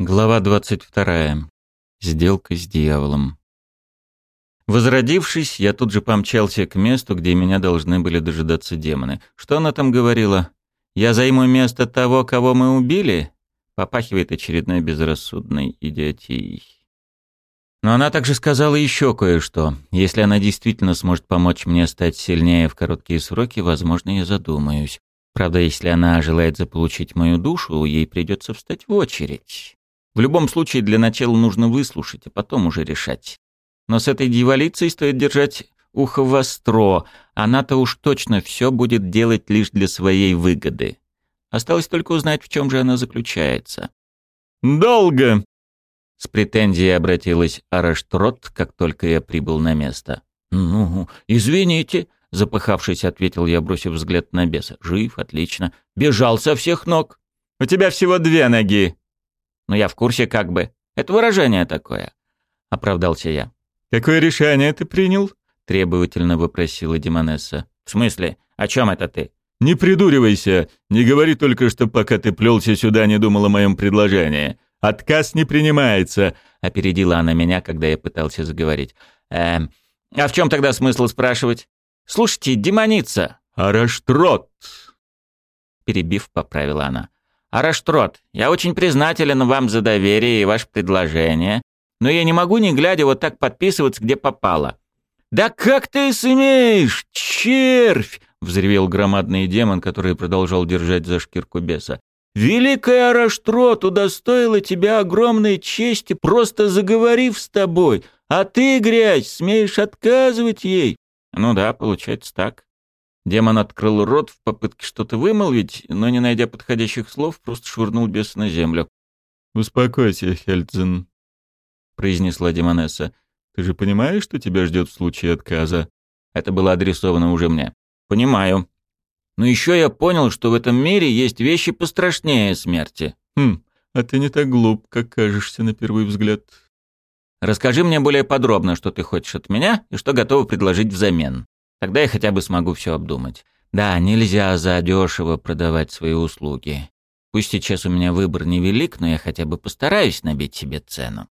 Глава 22. Сделка с дьяволом. Возродившись, я тут же помчался к месту, где меня должны были дожидаться демоны. Что она там говорила? «Я займу место того, кого мы убили?» Попахивает очередной безрассудной идиотией. Но она также сказала еще кое-что. Если она действительно сможет помочь мне стать сильнее в короткие сроки, возможно, я задумаюсь. Правда, если она желает заполучить мою душу, ей придется встать в очередь. В любом случае, для начала нужно выслушать, а потом уже решать. Но с этой дьяволицей стоит держать ухо востро. Она-то уж точно все будет делать лишь для своей выгоды. Осталось только узнать, в чем же она заключается. «Долго!» С претензией обратилась Араштрот, как только я прибыл на место. «Ну, извините», — запыхавшись, ответил я, бросив взгляд на беса. «Жив, отлично. Бежал со всех ног. У тебя всего две ноги. «Ну я в курсе как бы. Это выражение такое», — оправдался я. «Какое решение ты принял?» — требовательно вопросила Демонесса. «В смысле? О чем это ты?» «Не придуривайся. Не говори только, что пока ты плелся сюда, не думал о моем предложении. Отказ не принимается», — опередила она меня, когда я пытался заговорить. «Эм, а в чем тогда смысл спрашивать? Слушайте, демоница!» «Араштрот!» Перебив, поправила она. «Араштрот, я очень признателен вам за доверие и ваше предложение, но я не могу, не глядя, вот так подписываться, где попало». «Да как ты смеешь, червь!» — взревел громадный демон, который продолжал держать за шкирку беса. «Великая Араштрот удостоила тебя огромной чести, просто заговорив с тобой, а ты, грязь, смеешь отказывать ей?» «Ну да, получается так». Демон открыл рот в попытке что-то вымолвить, но, не найдя подходящих слов, просто швырнул бес на землю. «Успокойся, Хельдзен», — произнесла Демонесса. «Ты же понимаешь, что тебя ждет в случае отказа?» Это было адресовано уже мне. «Понимаю. Но еще я понял, что в этом мире есть вещи пострашнее смерти». «Хм, а ты не так глуп, как кажешься на первый взгляд». «Расскажи мне более подробно, что ты хочешь от меня и что готова предложить взамен». Тогда я хотя бы смогу все обдумать. Да, нельзя задешево продавать свои услуги. Пусть сейчас у меня выбор невелик, но я хотя бы постараюсь набить себе цену.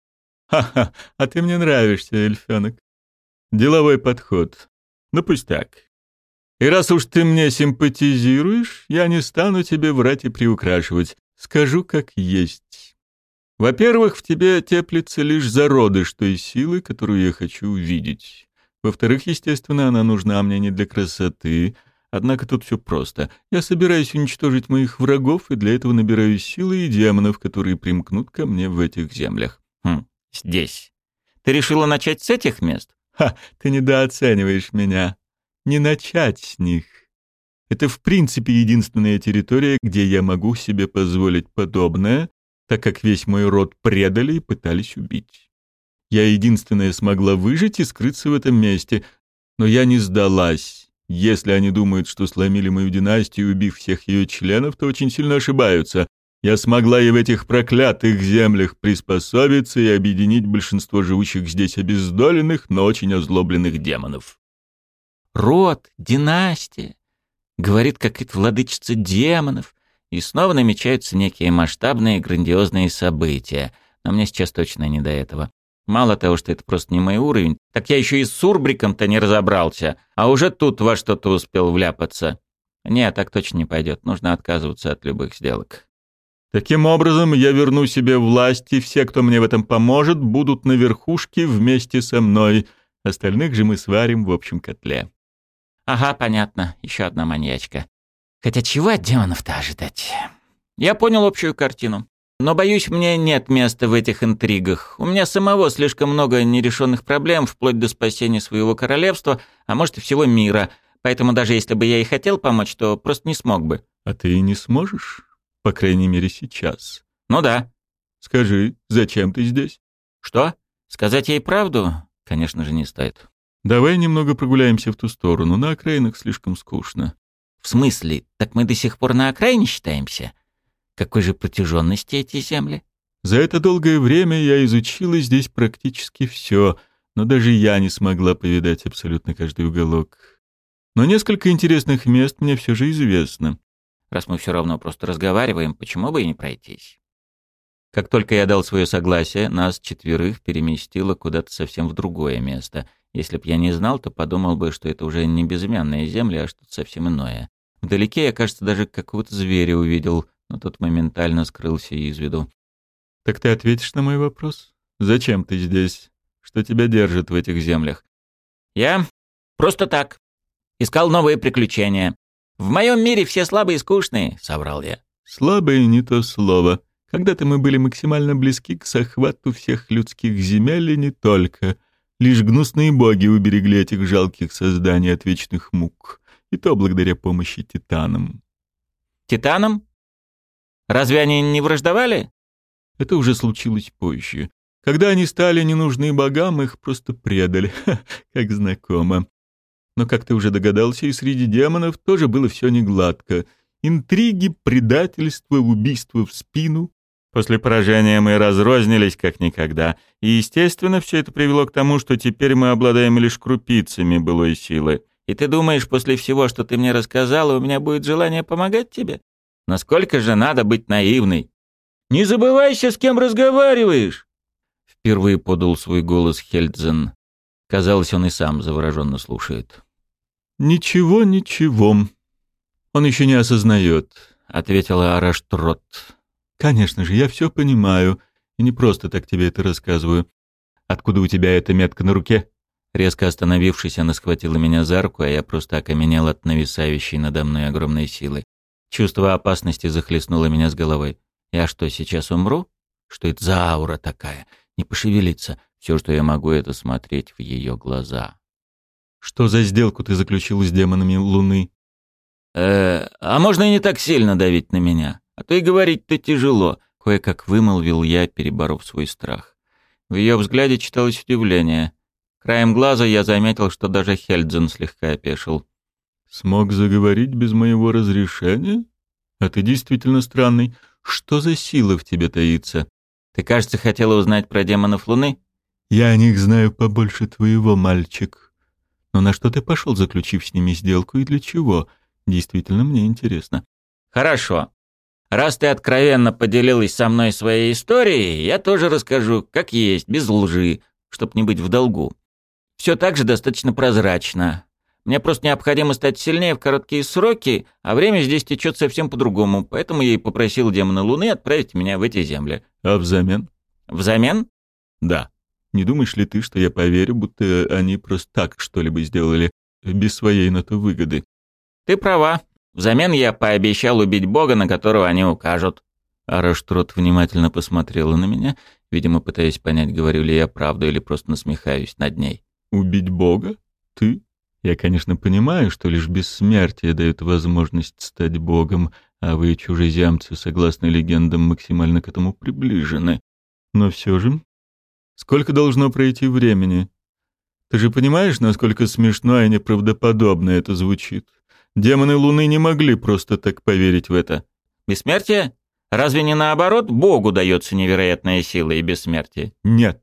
Ха-ха, а ты мне нравишься, эльфенок. Деловой подход. Ну пусть так. И раз уж ты мне симпатизируешь, я не стану тебе врать и приукрашивать. Скажу как есть. Во-первых, в тебе теплится лишь зародыш той силы, которую я хочу увидеть. Во-вторых, естественно, она нужна мне не для красоты. Однако тут все просто. Я собираюсь уничтожить моих врагов, и для этого набираю силы и демонов, которые примкнут ко мне в этих землях. Хм, здесь. Ты решила начать с этих мест? Ха, ты недооцениваешь меня. Не начать с них. Это в принципе единственная территория, где я могу себе позволить подобное, так как весь мой род предали и пытались убить. Я единственная смогла выжить и скрыться в этом месте. Но я не сдалась. Если они думают, что сломили мою династию, убив всех ее членов, то очень сильно ошибаются. Я смогла и в этих проклятых землях приспособиться и объединить большинство живущих здесь обездоленных, но очень озлобленных демонов. Род, династия, говорит какая-то владычица демонов, и снова намечаются некие масштабные грандиозные события, но мне сейчас точно не до этого. Мало того, что это просто не мой уровень, так я еще и с Сурбриком-то не разобрался, а уже тут во что-то успел вляпаться. Нет, так точно не пойдет, нужно отказываться от любых сделок. Таким образом, я верну себе власть, и все, кто мне в этом поможет, будут на верхушке вместе со мной. Остальных же мы сварим в общем котле. Ага, понятно. Еще одна маньячка. Хотя чего от демонов-то ожидать? Я понял общую картину. Но, боюсь, мне нет места в этих интригах. У меня самого слишком много нерешенных проблем, вплоть до спасения своего королевства, а может и всего мира. Поэтому даже если бы я и хотел помочь, то просто не смог бы. А ты и не сможешь? По крайней мере, сейчас. Ну да. Скажи, зачем ты здесь? Что? Сказать ей правду? Конечно же, не стоит. Давай немного прогуляемся в ту сторону. На окраинах слишком скучно. В смысле? Так мы до сих пор на окраине считаемся? Какой же протяженности эти земли? За это долгое время я изучила здесь практически все, но даже я не смогла повидать абсолютно каждый уголок. Но несколько интересных мест мне все же известно. Раз мы все равно просто разговариваем, почему бы и не пройтись? Как только я дал свое согласие, нас четверых переместило куда-то совсем в другое место. Если б я не знал, то подумал бы, что это уже не безымянные земли, а что-то совсем иное. Вдалеке я, кажется, даже какого-то зверя увидел, но тот моментально скрылся из виду. «Так ты ответишь на мой вопрос? Зачем ты здесь? Что тебя держит в этих землях?» «Я просто так. Искал новые приключения. В моем мире все слабые и скучные», — соврал я. «Слабые — не то слово. Когда-то мы были максимально близки к захвату всех людских земель и не только. Лишь гнусные боги уберегли этих жалких созданий от вечных мук. И то благодаря помощи титанам. Титанам? Разве они не враждовали? Это уже случилось позже. Когда они стали ненужны богам, их просто предали, как знакомо. Но, как ты уже догадался, и среди демонов тоже было все негладко. Интриги, предательство, убийство в спину, После поражения мы разрознились как никогда, и, естественно, все это привело к тому, что теперь мы обладаем лишь крупицами былой силы. И ты думаешь, после всего, что ты мне рассказала, у меня будет желание помогать тебе? Насколько же надо быть наивной? Не забывайся, с кем разговариваешь!» Впервые подал свой голос Хельдзен. Казалось, он и сам завороженно слушает. «Ничего, ничего. Он еще не осознает», — ответила Араштрот. Конечно же, я все понимаю. И не просто так тебе это рассказываю. Откуда у тебя эта метка на руке? Резко остановившись, она схватила меня за руку, а я просто окаменел от нависающей надо мной огромной силы. Чувство опасности захлестнуло меня с головой. Я что, сейчас умру? Что это за аура такая? Не пошевелиться. Все, что я могу, это смотреть в ее глаза. Что за сделку ты заключил с демонами Луны? Э, а можно и не так сильно давить на меня? А то и говорить-то тяжело, кое-как вымолвил я, переборов свой страх. В ее взгляде читалось удивление. Краем глаза я заметил, что даже Хельдзен слегка опешил. «Смог заговорить без моего разрешения? А ты действительно странный. Что за сила в тебе таится?» «Ты, кажется, хотела узнать про демонов Луны?» «Я о них знаю побольше твоего, мальчик. Но на что ты пошел, заключив с ними сделку, и для чего? Действительно, мне интересно». «Хорошо. Раз ты откровенно поделилась со мной своей историей, я тоже расскажу, как есть, без лжи, чтоб не быть в долгу. Все так же достаточно прозрачно. Мне просто необходимо стать сильнее в короткие сроки, а время здесь течет совсем по-другому, поэтому я и попросил демона Луны отправить меня в эти земли. А взамен? Взамен? Да. Не думаешь ли ты, что я поверю, будто они просто так что-либо сделали, без своей на то выгоды? Ты права. Взамен я пообещал убить бога, на которого они укажут». Араштрот внимательно посмотрела на меня, видимо, пытаясь понять, говорю ли я правду или просто насмехаюсь над ней. «Убить бога? Ты? Я, конечно, понимаю, что лишь бессмертие дает возможность стать богом, а вы, чужеземцы, согласно легендам, максимально к этому приближены. Но все же... Сколько должно пройти времени? Ты же понимаешь, насколько смешно и неправдоподобно это звучит? Демоны Луны не могли просто так поверить в это. Бессмертие? Разве не наоборот, Богу дается невероятная сила и бессмертие? Нет.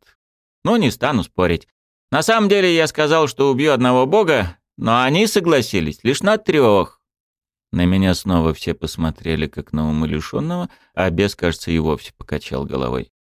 Ну, не стану спорить. На самом деле я сказал, что убью одного Бога, но они согласились лишь на трех. На меня снова все посмотрели, как на умалишенного, а бес, кажется, и вовсе покачал головой.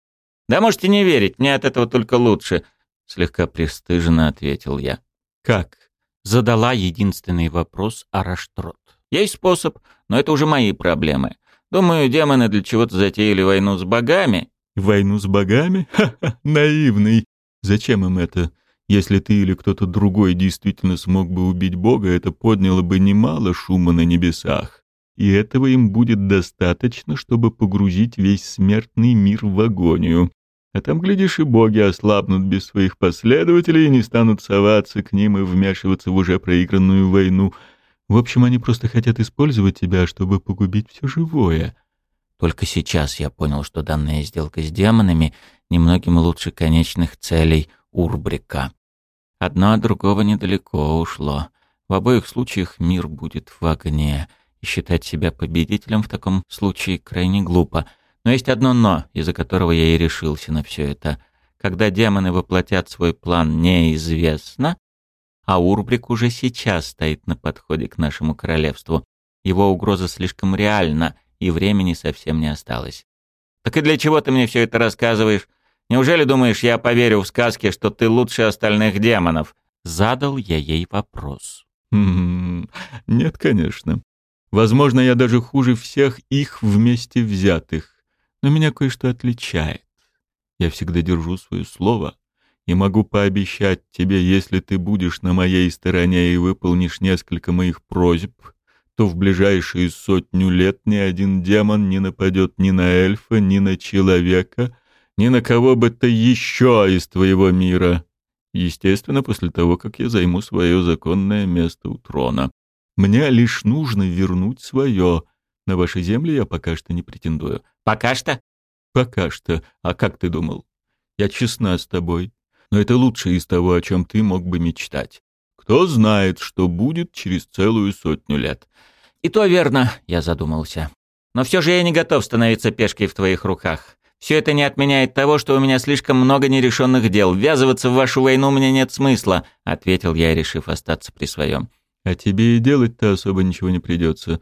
«Да можете не верить, мне от этого только лучше», — слегка пристыженно ответил я. «Как?» задала единственный вопрос Араштрот. Есть способ, но это уже мои проблемы. Думаю, демоны для чего-то затеяли войну с богами. Войну с богами? Ха-ха, наивный. Зачем им это? Если ты или кто-то другой действительно смог бы убить бога, это подняло бы немало шума на небесах. И этого им будет достаточно, чтобы погрузить весь смертный мир в агонию. А там, глядишь, и боги ослабнут без своих последователей и не станут соваться к ним и вмешиваться в уже проигранную войну. В общем, они просто хотят использовать тебя, чтобы погубить все живое. Только сейчас я понял, что данная сделка с демонами немногим лучше конечных целей Урбрика. Одно от другого недалеко ушло. В обоих случаях мир будет в огне, и считать себя победителем в таком случае крайне глупо — но есть одно «но», из-за которого я и решился на все это. Когда демоны воплотят свой план, неизвестно, а Урбрик уже сейчас стоит на подходе к нашему королевству. Его угроза слишком реальна, и времени совсем не осталось. Так и для чего ты мне все это рассказываешь? Неужели думаешь, я поверю в сказки, что ты лучше остальных демонов?» Задал я ей вопрос. «М-м-м, нет, конечно. Возможно, я даже хуже всех их вместе взятых. Но меня кое-что отличает. Я всегда держу свое слово и могу пообещать тебе, если ты будешь на моей стороне и выполнишь несколько моих просьб, то в ближайшие сотню лет ни один демон не нападет ни на эльфа, ни на человека, ни на кого бы то еще из твоего мира. Естественно, после того, как я займу свое законное место у трона. Мне лишь нужно вернуть свое. На ваши земли я пока что не претендую. Пока что? Пока что. А как ты думал? Я честна с тобой. Но это лучшее из того, о чем ты мог бы мечтать. Кто знает, что будет через целую сотню лет. И то верно, я задумался. Но все же я не готов становиться пешкой в твоих руках. Все это не отменяет того, что у меня слишком много нерешенных дел. Ввязываться в вашу войну мне нет смысла, ответил я, решив остаться при своем. А тебе и делать-то особо ничего не придется.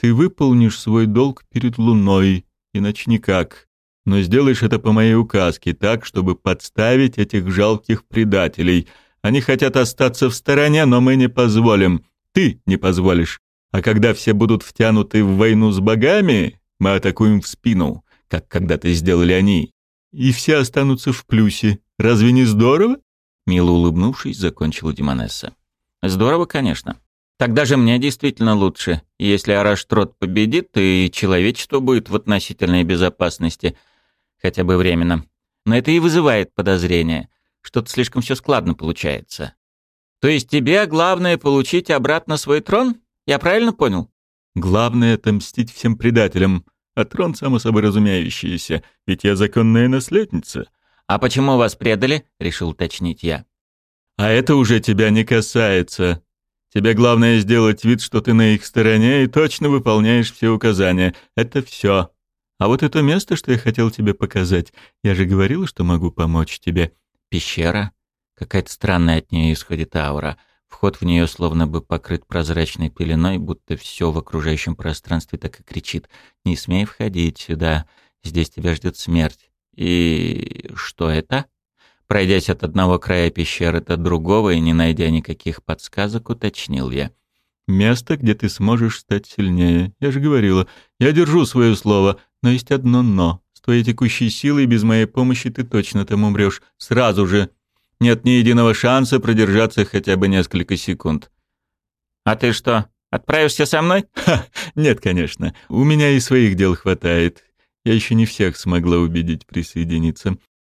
Ты выполнишь свой долг перед Луной, иначе никак. Но сделаешь это по моей указке, так, чтобы подставить этих жалких предателей. Они хотят остаться в стороне, но мы не позволим. Ты не позволишь. А когда все будут втянуты в войну с богами, мы атакуем в спину, как когда-то сделали они. И все останутся в плюсе. Разве не здорово? Мило улыбнувшись, закончила Димонесса. Здорово, конечно. Тогда же мне действительно лучше. Если Араштрот победит, то и человечество будет в относительной безопасности, хотя бы временно. Но это и вызывает подозрение. Что-то слишком все складно получается. То есть тебе главное получить обратно свой трон? Я правильно понял? Главное — отомстить всем предателям. А трон, само собой разумеющийся, ведь я законная наследница. А почему вас предали? Решил уточнить я. А это уже тебя не касается. Тебе главное сделать вид, что ты на их стороне и точно выполняешь все указания. Это все. А вот это место, что я хотел тебе показать, я же говорил, что могу помочь тебе. Пещера? Какая-то странная от нее исходит аура. Вход в нее словно бы покрыт прозрачной пеленой, будто все в окружающем пространстве так и кричит. «Не смей входить сюда, здесь тебя ждет смерть». И что это? Пройдясь от одного края пещеры до другого и не найдя никаких подсказок, уточнил я. «Место, где ты сможешь стать сильнее. Я же говорила, я держу свое слово, но есть одно «но». С твоей текущей силой без моей помощи ты точно там умрешь. Сразу же. Нет ни единого шанса продержаться хотя бы несколько секунд». «А ты что, отправишься со мной?» «Ха, нет, конечно. У меня и своих дел хватает. Я еще не всех смогла убедить присоединиться.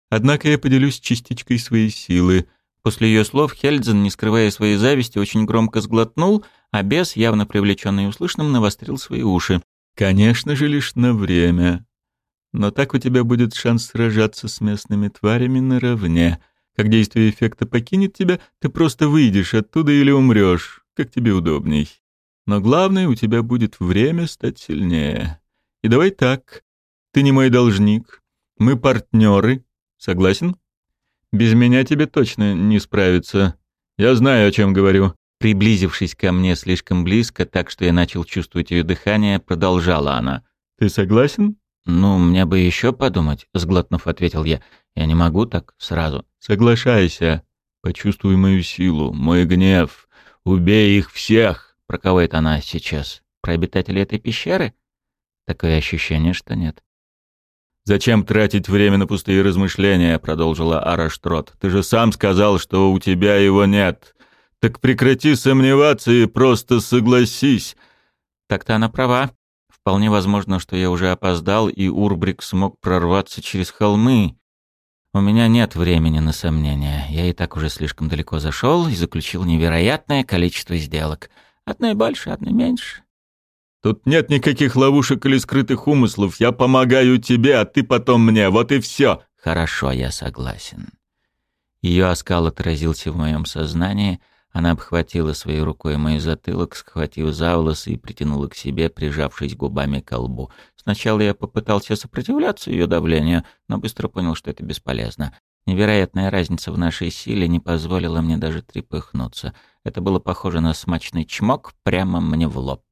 Однако я поделюсь частичкой своей силы. После ее слов Хельдзен, не скрывая своей зависти, очень громко сглотнул, а бес, явно привлеченный услышанным, навострил свои уши. «Конечно же, лишь на время. Но так у тебя будет шанс сражаться с местными тварями наравне. Как действие эффекта покинет тебя, ты просто выйдешь оттуда или умрешь, как тебе удобней. Но главное, у тебя будет время стать сильнее. И давай так. Ты не мой должник. Мы партнеры, Согласен? Без меня тебе точно не справиться. Я знаю, о чем говорю. Приблизившись ко мне слишком близко, так что я начал чувствовать ее дыхание, продолжала она. Ты согласен? Ну, мне бы еще подумать, сглотнув, ответил я. Я не могу так сразу. Соглашайся. Почувствуй мою силу, мой гнев. Убей их всех. Про кого это она сейчас? Про обитателей этой пещеры? Такое ощущение, что нет. «Зачем тратить время на пустые размышления?» — продолжила Араштрот. «Ты же сам сказал, что у тебя его нет. Так прекрати сомневаться и просто согласись». Так-то она права. Вполне возможно, что я уже опоздал, и Урбрик смог прорваться через холмы. У меня нет времени на сомнения. Я и так уже слишком далеко зашел и заключил невероятное количество сделок. Одной больше, одной меньше. Тут нет никаких ловушек или скрытых умыслов. Я помогаю тебе, а ты потом мне. Вот и все. Хорошо, я согласен. Ее оскал отразился в моем сознании. Она обхватила своей рукой мой затылок, схватив за волосы и притянула к себе, прижавшись губами к лбу. Сначала я попытался сопротивляться ее давлению, но быстро понял, что это бесполезно. Невероятная разница в нашей силе не позволила мне даже трепыхнуться. Это было похоже на смачный чмок прямо мне в лоб.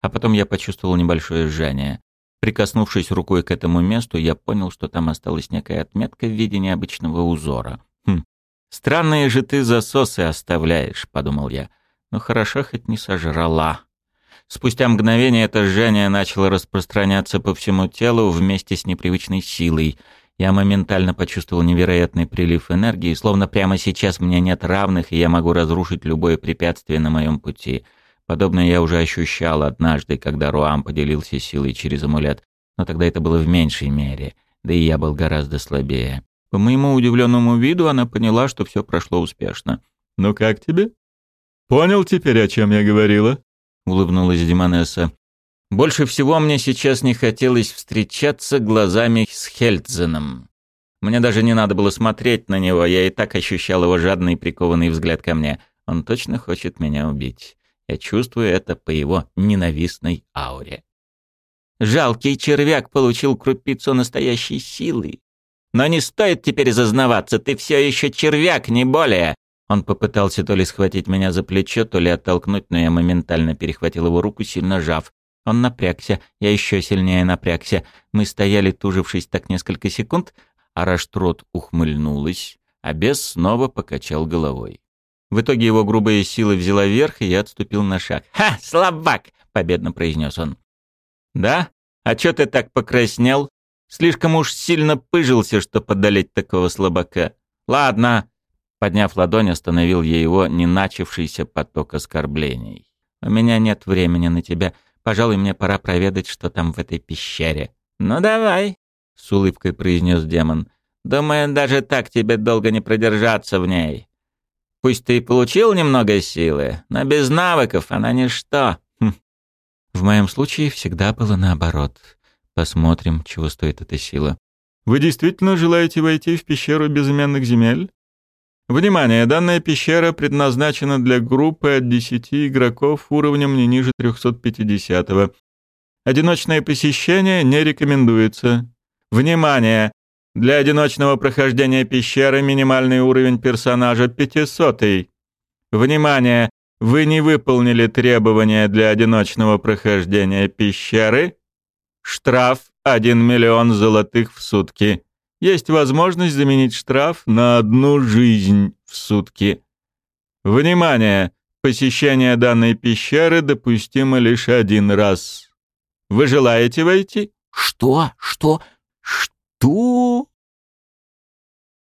А потом я почувствовал небольшое жжение. Прикоснувшись рукой к этому месту, я понял, что там осталась некая отметка в виде необычного узора. «Хм, странные же ты засосы оставляешь», — подумал я. «Но хорошо хоть не сожрала». Спустя мгновение это жжение начало распространяться по всему телу вместе с непривычной силой. Я моментально почувствовал невероятный прилив энергии, словно прямо сейчас мне нет равных, и я могу разрушить любое препятствие на моем пути. Подобное я уже ощущал однажды, когда Руам поделился силой через амулет, но тогда это было в меньшей мере, да и я был гораздо слабее. По моему удивленному виду она поняла, что все прошло успешно. «Ну как тебе? Понял теперь, о чем я говорила?» — улыбнулась Димонесса. «Больше всего мне сейчас не хотелось встречаться глазами с Хельдзеном. Мне даже не надо было смотреть на него, я и так ощущал его жадный прикованный взгляд ко мне. Он точно хочет меня убить. Я чувствую это по его ненавистной ауре. Жалкий червяк получил крупицу настоящей силы. Но не стоит теперь зазнаваться, ты все еще червяк, не более. Он попытался то ли схватить меня за плечо, то ли оттолкнуть, но я моментально перехватил его руку, сильно жав. Он напрягся, я еще сильнее напрягся. Мы стояли, тужившись так несколько секунд, а Раштрот ухмыльнулась, а бес снова покачал головой. В итоге его грубая сила взяла верх, и я отступил на шаг. «Ха, слабак!» — победно произнес он. «Да? А чё ты так покраснел? Слишком уж сильно пыжился, что подолеть такого слабака. Ладно, Подняв ладонь, остановил я его не начавшийся поток оскорблений. «У меня нет времени на тебя. Пожалуй, мне пора проведать, что там в этой пещере». «Ну давай», — с улыбкой произнес демон. «Думаю, даже так тебе долго не продержаться в ней. Пусть ты и получил немного силы, но без навыков она ничто». Хм. В моем случае всегда было наоборот. Посмотрим, чего стоит эта сила. «Вы действительно желаете войти в пещеру безымянных земель?» Внимание! Данная пещера предназначена для группы от 10 игроков уровнем не ниже 350 -го. Одиночное посещение не рекомендуется. Внимание! Для одиночного прохождения пещеры минимальный уровень персонажа 500 -й. Внимание! Вы не выполнили требования для одиночного прохождения пещеры. Штраф 1 миллион золотых в сутки есть возможность заменить штраф на одну жизнь в сутки. Внимание! Посещение данной пещеры допустимо лишь один раз. Вы желаете войти? Что? Что? Что?